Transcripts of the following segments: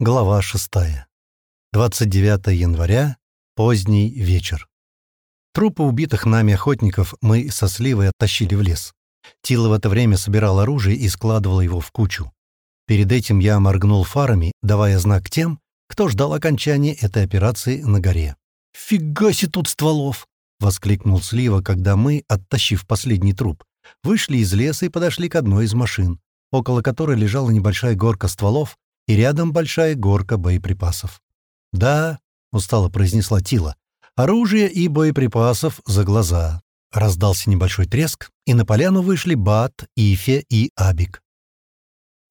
Глава 6. 29 января. Поздний вечер. Трупы убитых нами охотников мы со Сливой оттащили в лес. Тила в это время собирал оружие и складывал его в кучу. Перед этим я моргнул фарами, давая знак тем, кто ждал окончания этой операции на горе. «Фига себе тут стволов!» — воскликнул Слива, когда мы, оттащив последний труп, вышли из леса и подошли к одной из машин, около которой лежала небольшая горка стволов, и рядом большая горка боеприпасов. «Да», — устало произнесла Тила, — «оружие и боеприпасов за глаза». Раздался небольшой треск, и на поляну вышли Бат, Ифе и Абик.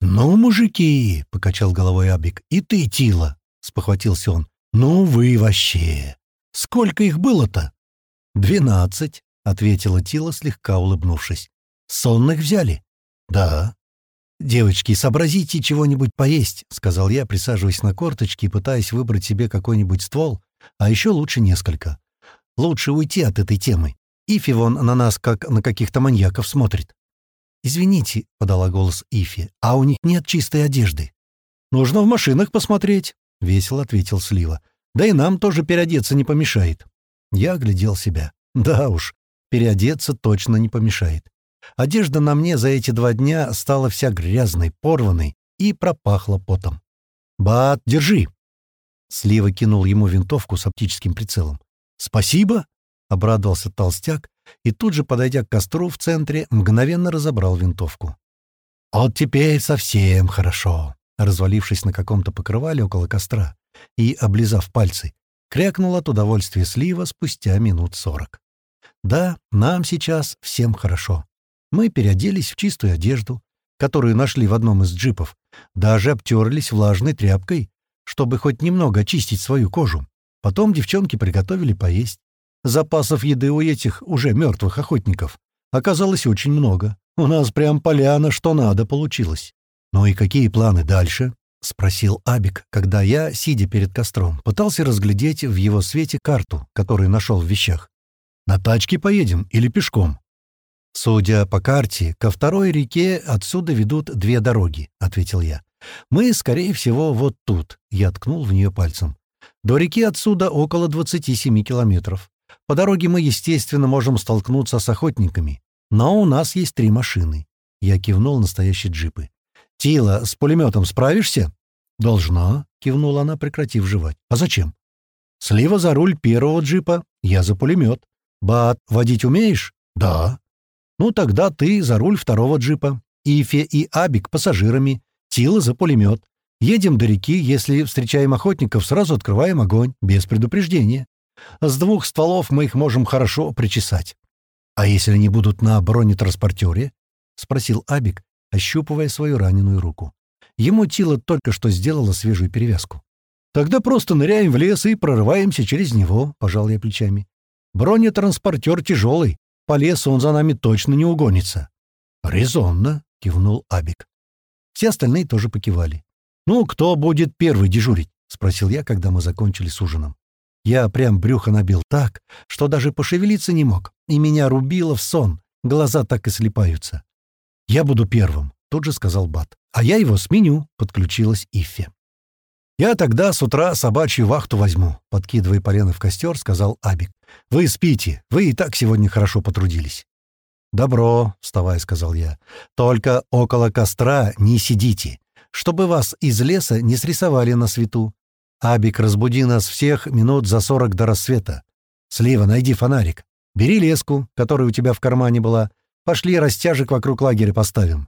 «Ну, мужики!» — покачал головой Абик. «И ты, Тила!» — спохватился он. «Ну вы вообще! Сколько их было-то?» «Двенадцать», — ответила Тила, слегка улыбнувшись. «Сонных взяли?» «Да». «Девочки, сообразите чего-нибудь поесть», — сказал я, присаживаясь на корточки и пытаясь выбрать себе какой-нибудь ствол, а еще лучше несколько. Лучше уйти от этой темы. Ифи вон на нас, как на каких-то маньяков, смотрит. «Извините», — подала голос Ифи, — «а у них нет чистой одежды». «Нужно в машинах посмотреть», — весело ответил Слива. «Да и нам тоже переодеться не помешает». Я оглядел себя. Да уж, переодеться точно не помешает. Одежда на мне за эти два дня стала вся грязной, порванной и пропахла потом. «Бат, держи!» Слива кинул ему винтовку с оптическим прицелом. «Спасибо!» — обрадовался толстяк и тут же, подойдя к костру в центре, мгновенно разобрал винтовку. «Вот теперь совсем хорошо!» Развалившись на каком-то покрывале около костра и облизав пальцы, крякнул от удовольствия слива спустя минут сорок. «Да, нам сейчас всем хорошо. Мы переоделись в чистую одежду, которую нашли в одном из джипов, даже обтерлись влажной тряпкой, чтобы хоть немного очистить свою кожу. Потом девчонки приготовили поесть. Запасов еды у этих уже мертвых охотников оказалось очень много. У нас прям поляна что надо получилось. «Ну и какие планы дальше?» — спросил Абик, когда я, сидя перед костром, пытался разглядеть в его свете карту, которую нашел в вещах. «На тачке поедем или пешком?» «Судя по карте, ко второй реке отсюда ведут две дороги», — ответил я. «Мы, скорее всего, вот тут», — я ткнул в нее пальцем. «До реки отсюда около 27 километров. По дороге мы, естественно, можем столкнуться с охотниками. Но у нас есть три машины». Я кивнул настоящие джипы. «Тила, с пулеметом справишься?» «Должна», — кивнула она, прекратив жевать. «А зачем?» «Слива за руль первого джипа, я за пулемет. Бат, водить умеешь?» «Да». Ну, тогда ты за руль второго джипа. Ифе и Абик пассажирами. Тила за пулемет. Едем до реки, если встречаем охотников, сразу открываем огонь, без предупреждения. С двух стволов мы их можем хорошо причесать. «А если они будут на бронетранспортере?» — спросил Абик, ощупывая свою раненую руку. Ему Тила только что сделала свежую перевязку. «Тогда просто ныряем в лес и прорываемся через него», — пожал я плечами. «Бронетранспортер тяжелый, по лесу он за нами точно не угонится». «Резонно», — кивнул Абик. Все остальные тоже покивали. «Ну, кто будет первый дежурить?» — спросил я, когда мы закончили с ужином. Я прям брюхо набил так, что даже пошевелиться не мог, и меня рубило в сон, глаза так и слепаются. «Я буду первым», — тут же сказал Бат. «А я его сменю», — подключилась Иффе. «Я тогда с утра собачью вахту возьму», — подкидывая полено в костер, сказал Абик. «Вы спите, вы и так сегодня хорошо потрудились». «Добро», — вставая, сказал я. «Только около костра не сидите, чтобы вас из леса не срисовали на свету. Абик, разбуди нас всех минут за сорок до рассвета. Слива, найди фонарик. Бери леску, которая у тебя в кармане была. Пошли растяжек вокруг лагеря поставим».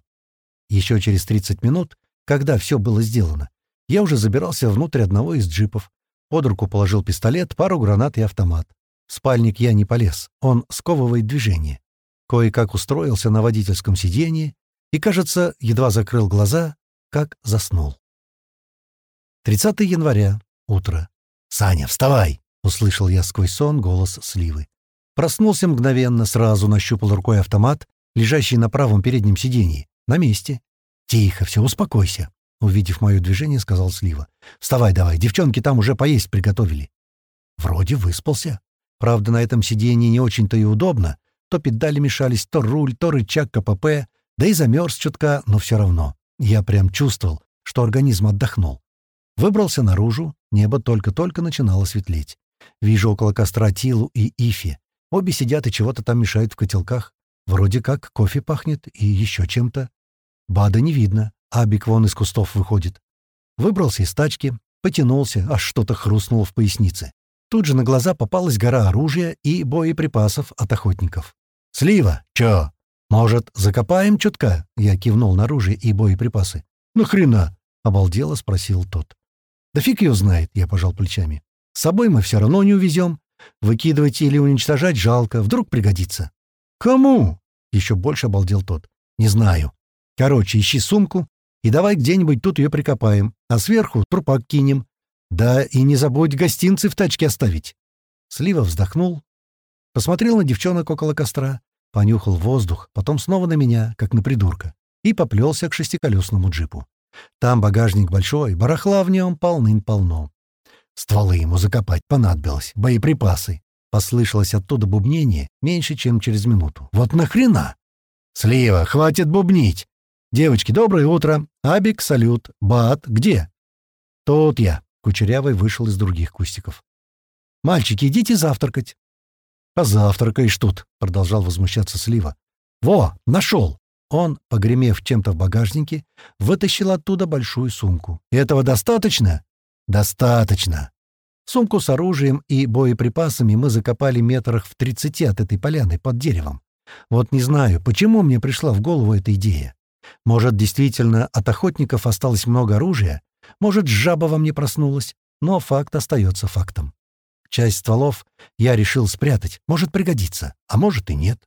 Еще через тридцать минут, когда все было сделано, я уже забирался внутрь одного из джипов. Под руку положил пистолет, пару гранат и автомат. В спальник я не полез, он сковывает движение. Кое-как устроился на водительском сиденье и, кажется, едва закрыл глаза, как заснул. 30 января. Утро. «Саня, вставай!» — услышал я сквозь сон голос Сливы. Проснулся мгновенно, сразу нащупал рукой автомат, лежащий на правом переднем сиденье. На месте. «Тихо, все, успокойся. Увидев мое движение, сказал Слива. «Вставай давай, девчонки там уже поесть приготовили». Вроде выспался. Правда, на этом сиденье не очень-то и удобно. То педали мешались, то руль, то рычаг КПП. Да и замерз чутка, но все равно. Я прям чувствовал, что организм отдохнул. Выбрался наружу, небо только-только начинало светлеть. Вижу около костра Тилу и Ифи. Обе сидят и чего-то там мешают в котелках. Вроде как кофе пахнет и еще чем-то. Бада не видно, Абик вон из кустов выходит. Выбрался из тачки, потянулся, аж что-то хрустнуло в пояснице. Тут же на глаза попалась гора оружия и боеприпасов от охотников. «Слива! Чё? Может, закопаем чутка?» Я кивнул на оружие и боеприпасы. «Нахрена?» — обалдело спросил тот. «Да фиг ее знает», — я пожал плечами. «С собой мы все равно не увезем. Выкидывать или уничтожать жалко, вдруг пригодится». «Кому?» — еще больше обалдел тот. «Не знаю. Короче, ищи сумку и давай где-нибудь тут ее прикопаем, а сверху трупак кинем. Да и не забудь гостинцы в тачке оставить». Слива вздохнул, посмотрел на девчонок около костра, понюхал воздух, потом снова на меня, как на придурка, и поплелся к шестиколесному джипу. Там багажник большой, барахла в нем полным-полно. Стволы ему закопать понадобилось, боеприпасы. Послышалось оттуда бубнение меньше, чем через минуту. «Вот нахрена?» «Слива, хватит бубнить!» «Девочки, доброе утро! Абик, салют! Бат, где?» «Тут я!» — Кучерявый вышел из других кустиков. «Мальчики, идите завтракать!» «Позавтракаешь тут!» — продолжал возмущаться Слива. «Во, нашел!» Он, погремев чем-то в багажнике, вытащил оттуда большую сумку. «Этого достаточно?» «Достаточно!» Сумку с оружием и боеприпасами мы закопали метрах в тридцати от этой поляны под деревом. Вот не знаю, почему мне пришла в голову эта идея. Может, действительно, от охотников осталось много оружия? Может, жаба во мне проснулась? Но факт остается фактом. Часть стволов я решил спрятать. Может, пригодится, а может и нет.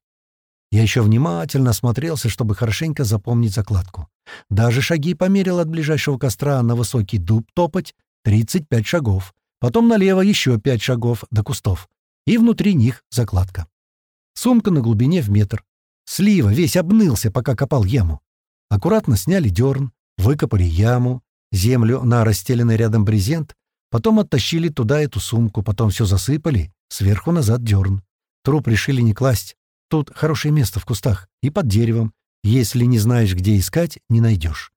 Я еще внимательно осмотрелся, чтобы хорошенько запомнить закладку. Даже шаги померил от ближайшего костра на высокий дуб топать 35 шагов. Потом налево еще 5 шагов до кустов. И внутри них закладка. Сумка на глубине в метр. Слива весь обнылся, пока копал яму. Аккуратно сняли дерн, выкопали яму, землю на расстеленный рядом брезент, потом оттащили туда эту сумку, потом все засыпали, сверху назад дерн. Труп решили не класть, Тут хорошее место в кустах и под деревом. Если не знаешь, где искать, не найдешь.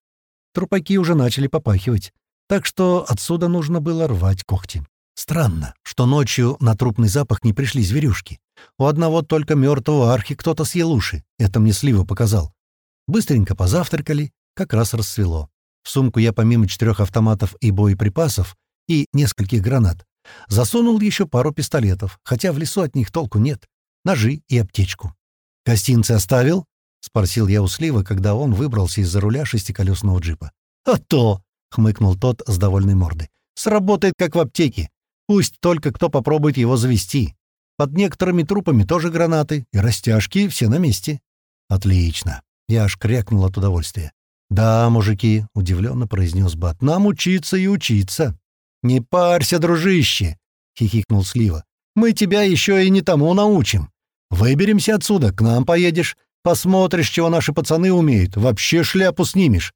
Трупаки уже начали попахивать, так что отсюда нужно было рвать когти. Странно, что ночью на трупный запах не пришли зверюшки. У одного только мертвого архи кто-то съел уши. Это мне Слива показал. Быстренько позавтракали, как раз рассвело. В сумку я помимо четырех автоматов и боеприпасов и нескольких гранат засунул еще пару пистолетов, хотя в лесу от них толку нет ножи и аптечку. «Гостинцы оставил?» — спросил я у Слива, когда он выбрался из-за руля шестиколесного джипа. «А то!» — хмыкнул тот с довольной мордой. «Сработает, как в аптеке. Пусть только кто попробует его завести. Под некоторыми трупами тоже гранаты, и растяжки все на месте». «Отлично!» — я аж крякнул от удовольствия. «Да, мужики», — удивленно произнес Бат, — «нам учиться и учиться». «Не парься, дружище!» — хихикнул Слива. «Мы тебя еще и не тому научим. Выберемся отсюда, к нам поедешь, посмотришь, чего наши пацаны умеют, вообще шляпу снимешь».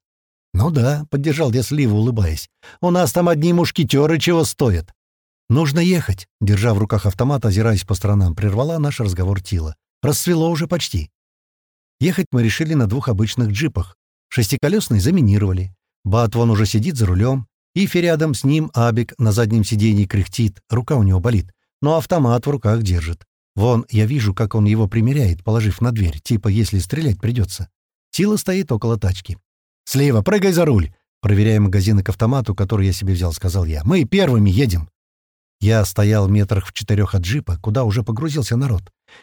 «Ну да», — поддержал я сливу, улыбаясь. «У нас там одни мушкетеры чего стоят». «Нужно ехать», — держа в руках автомат, озираясь по сторонам, прервала наш разговор Тила. «Рассвело уже почти». Ехать мы решили на двух обычных джипах. Шестиколесный заминировали. Бат вон уже сидит за рулем. Ифи рядом с ним, Абик на заднем сиденье кряхтит, рука у него болит, но автомат в руках держит. Вон, я вижу, как он его примеряет, положив на дверь, типа, если стрелять придется. Сила стоит около тачки. «Слева, прыгай за руль!» Проверяя магазины к автомату, который я себе взял, сказал я. «Мы первыми едем!» Я стоял метрах в четырех от джипа, куда уже погрузился народ,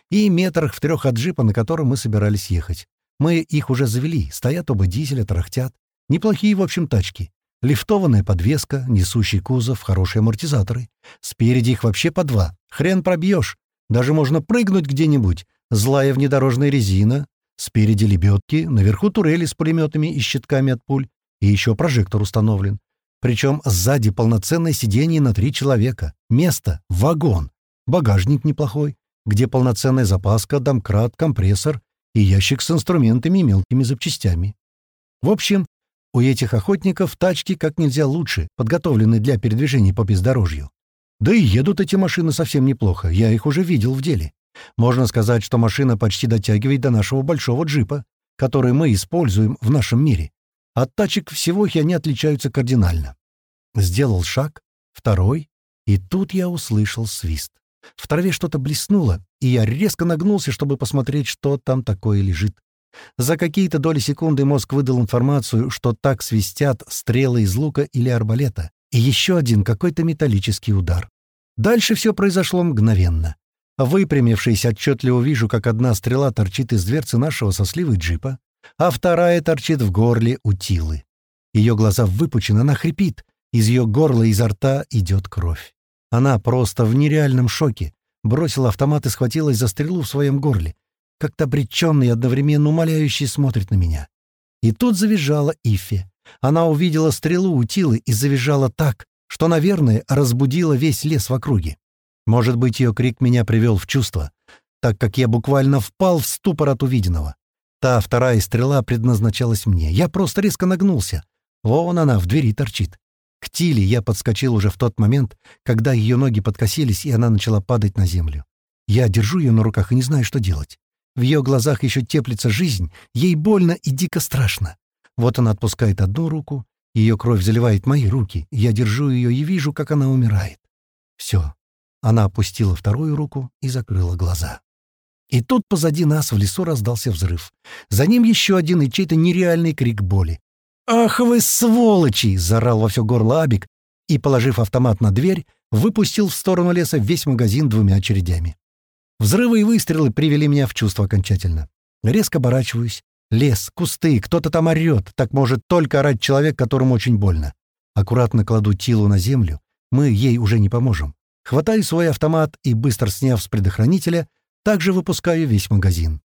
и метрах в трех от джипа, на котором мы собирались ехать. Мы их уже завели, стоят оба дизеля, тарахтят. Неплохие, в общем, тачки. Лифтованная подвеска, несущий кузов, хорошие амортизаторы. Спереди их вообще по два. Хрен пробьешь. Даже можно прыгнуть где-нибудь. Злая внедорожная резина, спереди лебедки, наверху турели с пулеметами и щитками от пуль, и еще прожектор установлен. Причем сзади полноценное сиденье на три человека. Место — вагон. Багажник неплохой, где полноценная запаска, домкрат, компрессор и ящик с инструментами и мелкими запчастями. В общем, у этих охотников тачки как нельзя лучше, подготовлены для передвижения по бездорожью. Да и едут эти машины совсем неплохо, я их уже видел в деле. Можно сказать, что машина почти дотягивает до нашего большого джипа, который мы используем в нашем мире. От тачек всего их они отличаются кардинально. Сделал шаг, второй, и тут я услышал свист. В траве что-то блеснуло, и я резко нагнулся, чтобы посмотреть, что там такое лежит. За какие-то доли секунды мозг выдал информацию, что так свистят стрелы из лука или арбалета, и еще один какой-то металлический удар. Дальше все произошло мгновенно. Выпрямившись, отчетливо вижу, как одна стрела торчит из дверцы нашего со сливой джипа, а вторая торчит в горле у Тилы. Ее глаза выпучены, она хрипит, из ее горла и изо рта идет кровь. Она просто в нереальном шоке. Бросила автомат и схватилась за стрелу в своем горле. Как-то обреченный и одновременно умоляющий смотрит на меня. И тут завизжала Ифи. Она увидела стрелу у Тилы и завизжала так, что, наверное, разбудила весь лес в округе. Может быть, ее крик меня привел в чувство, так как я буквально впал в ступор от увиденного. Та вторая стрела предназначалась мне. Я просто резко нагнулся. Вон она в двери торчит. К Тиле я подскочил уже в тот момент, когда ее ноги подкосились, и она начала падать на землю. Я держу ее на руках и не знаю, что делать. В ее глазах еще теплится жизнь, ей больно и дико страшно. Вот она отпускает одну руку, ее кровь заливает мои руки, я держу ее и вижу, как она умирает. Все. Она опустила вторую руку и закрыла глаза. И тут позади нас в лесу раздался взрыв. За ним еще один и чей-то нереальный крик боли. «Ах вы сволочи!» — заорал во все горло Абик и, положив автомат на дверь, выпустил в сторону леса весь магазин двумя очередями. Взрывы и выстрелы привели меня в чувство окончательно. Резко оборачиваюсь. Лес, кусты, кто-то там орёт. Так может только орать человек, которому очень больно. Аккуратно кладу Тилу на землю. Мы ей уже не поможем. Хватаю свой автомат и, быстро сняв с предохранителя, также выпускаю весь магазин.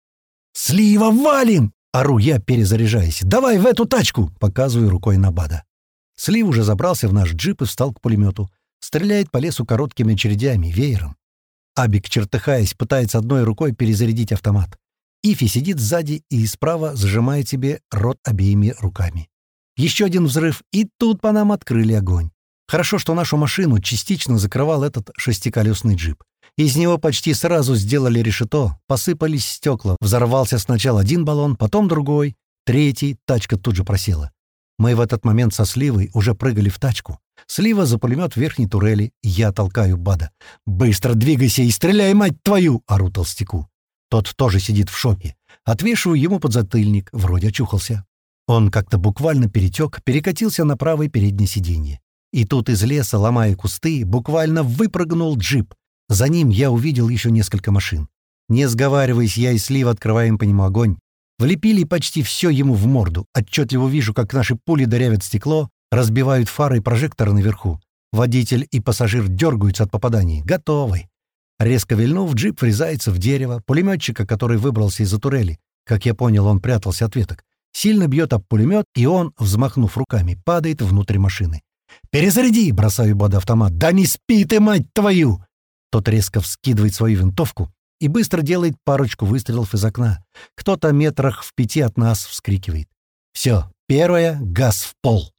«Слива, валим!» Ору я, перезаряжаясь. «Давай в эту тачку!» — показываю рукой на Бада. Слив уже забрался в наш джип и встал к пулемету. Стреляет по лесу короткими очередями, веером. Абик, чертыхаясь, пытается одной рукой перезарядить автомат. Ифи сидит сзади и справа зажимает себе рот обеими руками. Еще один взрыв, и тут по нам открыли огонь. Хорошо, что нашу машину частично закрывал этот шестиколесный джип. Из него почти сразу сделали решето, посыпались стекла. Взорвался сначала один баллон, потом другой, третий, тачка тут же просела. Мы в этот момент со Сливой уже прыгали в тачку. Слива за пулемет в верхней турели, я толкаю Бада. «Быстро двигайся и стреляй, мать твою!» — ору толстяку. Тот тоже сидит в шоке. Отвешиваю ему подзатыльник, вроде очухался. Он как-то буквально перетек, перекатился на правое переднее сиденье. И тут из леса, ломая кусты, буквально выпрыгнул джип. За ним я увидел еще несколько машин. Не сговариваясь, я и Слив открываем по нему огонь. Влепили почти все ему в морду. Отчетливо вижу, как наши пули дырявят стекло, разбивают фары и прожекторы наверху. Водитель и пассажир дергаются от попаданий. Готовы. Резко вильнув, джип врезается в дерево. Пулеметчика, который выбрался из-за турели, как я понял, он прятался от веток, сильно бьет об пулемет, и он, взмахнув руками, падает внутрь машины. «Перезаряди!» — бросаю Бада автомат. «Да не спи ты, мать твою!» Тот резко вскидывает свою винтовку и быстро делает парочку выстрелов из окна. Кто-то метрах в пяти от нас вскрикивает. Все, первое — газ в пол.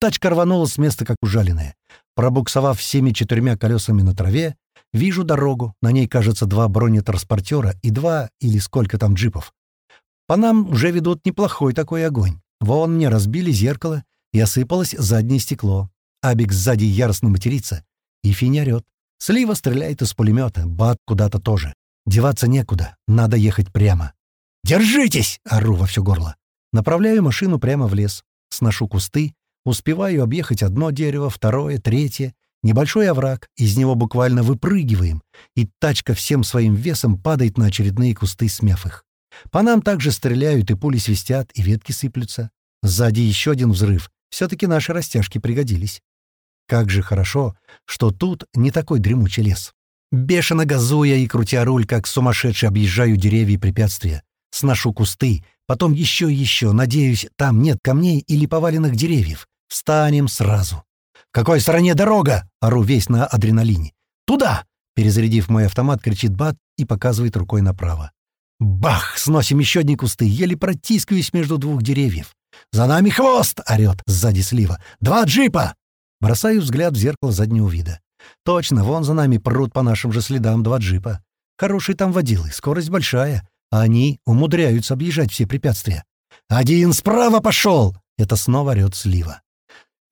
Тачка рванула с места, как ужаленная. Пробуксовав всеми четырьмя колесами на траве, вижу дорогу. На ней, кажется, два бронетранспортера и два или сколько там джипов. По нам уже ведут неплохой такой огонь. Вон мне разбили зеркало и осыпалось заднее стекло. Абик сзади яростно матерится. И финь орёт. Слива стреляет из пулемета, Бат куда-то тоже. Деваться некуда, надо ехать прямо. «Держитесь!» — ору во все горло. Направляю машину прямо в лес. Сношу кусты, успеваю объехать одно дерево, второе, третье. Небольшой овраг, из него буквально выпрыгиваем, и тачка всем своим весом падает на очередные кусты, смяв их. По нам также стреляют, и пули свистят, и ветки сыплются. Сзади еще один взрыв. Все-таки наши растяжки пригодились. Как же хорошо, что тут не такой дремучий лес. Бешено газуя и крутя руль, как сумасшедший, объезжаю деревья и препятствия. Сношу кусты, потом еще и еще. Надеюсь, там нет камней или поваленных деревьев. Встанем сразу. «В какой стороне дорога?» — ору весь на адреналине. «Туда!» — перезарядив мой автомат, кричит Бат и показывает рукой направо. Бах! Сносим еще одни кусты, еле протискиваюсь между двух деревьев. «За нами хвост!» — орёт сзади слива. «Два джипа!» Бросаю взгляд в зеркало заднего вида. Точно, вон за нами прут по нашим же следам два джипа. Хорошие там водилы, скорость большая, а они умудряются объезжать все препятствия. «Один справа пошел!» — это снова орёт слива.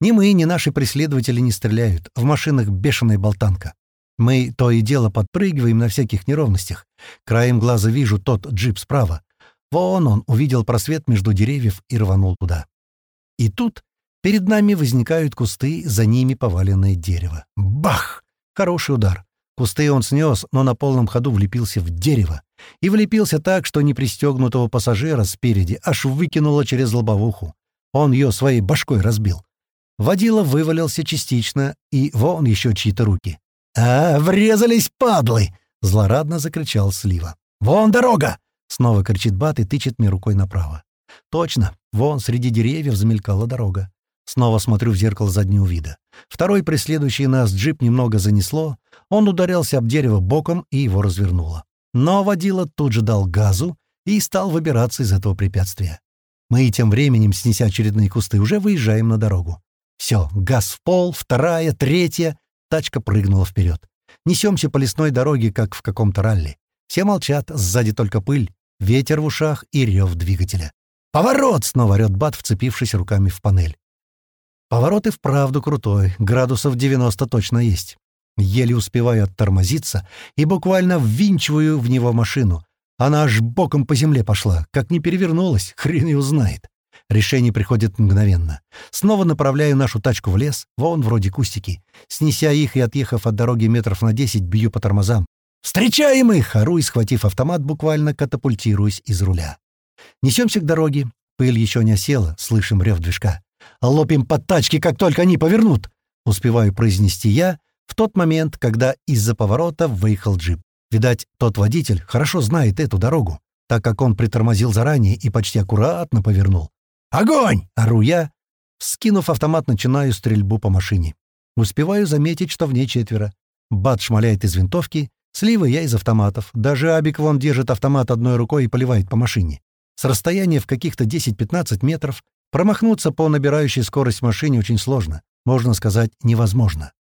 Ни мы, ни наши преследователи не стреляют. В машинах бешеная болтанка. Мы то и дело подпрыгиваем на всяких неровностях. Краем глаза вижу тот джип справа. Вон он увидел просвет между деревьев и рванул туда. И тут перед нами возникают кусты, за ними поваленное дерево. Бах! Хороший удар. Кусты он снес, но на полном ходу влепился в дерево. И влепился так, что непристегнутого пассажира спереди аж выкинуло через лобовуху. Он ее своей башкой разбил. Водила вывалился частично, и вон еще чьи-то руки. «А, врезались, падлы!» — злорадно закричал Слива. «Вон дорога!» — снова кричит Бат и тычет мне рукой направо. «Точно, вон среди деревьев замелькала дорога. Снова смотрю в зеркало заднего вида. Второй преследующий нас джип немного занесло, он ударился об дерево боком и его развернуло. Но водила тут же дал газу и стал выбираться из этого препятствия. Мы тем временем, снеся очередные кусты, уже выезжаем на дорогу. Все, газ в пол, вторая, третья. Тачка прыгнула вперед. Несемся по лесной дороге, как в каком-то ралли. Все молчат, сзади только пыль, ветер в ушах и рев двигателя. «Поворот!» — снова орёт Бат, вцепившись руками в панель. Поворот и вправду крутой, градусов 90 точно есть. Еле успеваю оттормозиться и буквально ввинчиваю в него машину. Она аж боком по земле пошла, как не перевернулась, хрен ее знает. Решение приходит мгновенно. Снова направляю нашу тачку в лес, вон вроде кустики. Снеся их и отъехав от дороги метров на десять, бью по тормозам. «Встречаем их!» — ору и, схватив автомат, буквально катапультируюсь из руля. Несемся к дороге. Пыль еще не осела, слышим рев движка. Лопим под тачки, как только они повернут!» Успеваю произнести я в тот момент, когда из-за поворота выехал джип. Видать, тот водитель хорошо знает эту дорогу, так как он притормозил заранее и почти аккуратно повернул. «Огонь!» — ору я. Скинув автомат, начинаю стрельбу по машине. Успеваю заметить, что в ней четверо. Бат шмаляет из винтовки, слива я из автоматов. Даже Абик вон держит автомат одной рукой и поливает по машине. С расстояния в каких-то 10-15 метров Промахнуться по набирающей скорость машине очень сложно, можно сказать, невозможно.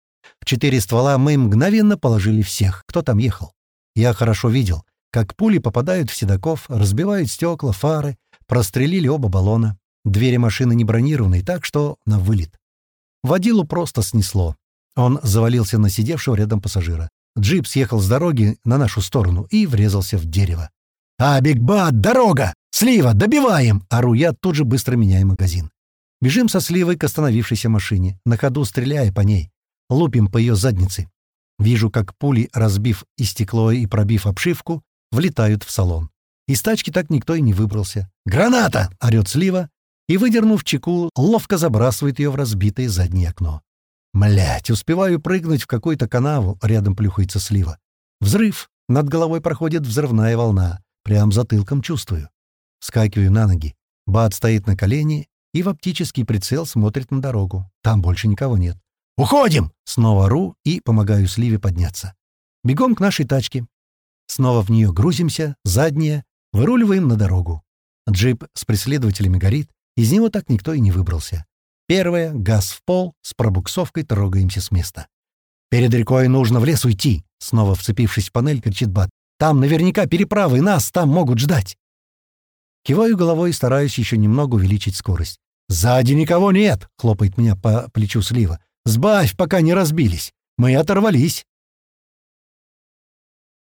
В четыре ствола мы мгновенно положили всех, кто там ехал. Я хорошо видел, как пули попадают в седаков, разбивают стекла, фары, прострелили оба баллона. Двери машины не бронированные, так что на вылет. Водилу просто снесло. Он завалился на сидевшего рядом пассажира. Джип съехал с дороги на нашу сторону и врезался в дерево. «А, Бигбат, дорога! Слива, добиваем!» Ору я, тут же быстро меняя магазин. Бежим со сливой к остановившейся машине, на ходу стреляя по ней. Лупим по ее заднице. Вижу, как пули, разбив и стекло, и пробив обшивку, влетают в салон. Из тачки так никто и не выбрался. «Граната!» — орёт слива, и, выдернув чеку, ловко забрасывает ее в разбитое заднее окно. Млять, успеваю прыгнуть в какую-то канаву, рядом плюхается слива. Взрыв. Над головой проходит взрывная волна. Прям затылком чувствую. Скакиваю на ноги. Бат стоит на колени и в оптический прицел смотрит на дорогу. Там больше никого нет. «Уходим!» Снова ру и помогаю Сливе подняться. Бегом к нашей тачке. Снова в нее грузимся, задние, выруливаем на дорогу. Джип с преследователями горит, из него так никто и не выбрался. Первое — газ в пол, с пробуксовкой трогаемся с места. «Перед рекой нужно в лес уйти!» Снова вцепившись в панель, кричит Бат. Там наверняка переправы, нас там могут ждать. Киваю головой и стараюсь еще немного увеличить скорость. «Сзади никого нет!» — хлопает меня по плечу слива. «Сбавь, пока не разбились. Мы оторвались!»